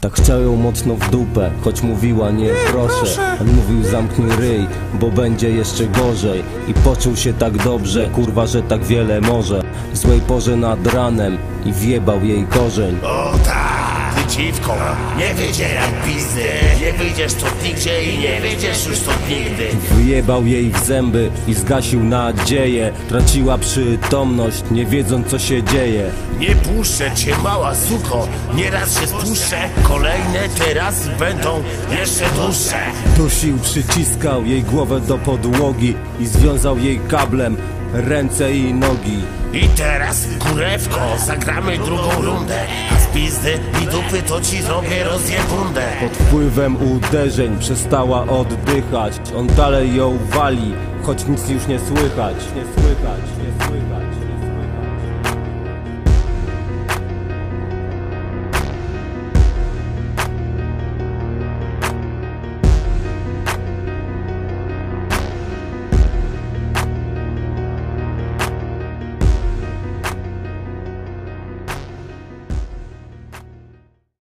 Tak chciał ją mocno w dupę, choć mówiła nie, proszę. On mówił zamknij ryj, bo będzie jeszcze gorzej. I poczuł się tak dobrze, kurwa, że tak wiele może. W złej porze nad ranem i wjebał jej korzeń. O tak, dziwko, nie wydzieraj pizdy. Nie wyjdziesz stąd nigdzie i nie wyjdziesz już stąd nigdy. Wyjebał jej w zęby i zgasił nadzieję. Traciła przytomność, nie wiedząc co się dzieje. Nie puszczę cię mała suko, nieraz się spuszczę Kolejne teraz będą jeszcze dłuższe. Dusił, przyciskał jej głowę do podłogi I związał jej kablem ręce i nogi. I teraz kurewko, zagramy drugą rundę pizdy i dupy to ci zrobię rozjebundę. Pod wpływem uderzeń przestała oddychać. On dalej ją wali, choć nic już nie słychać Nie słychać, nie słychać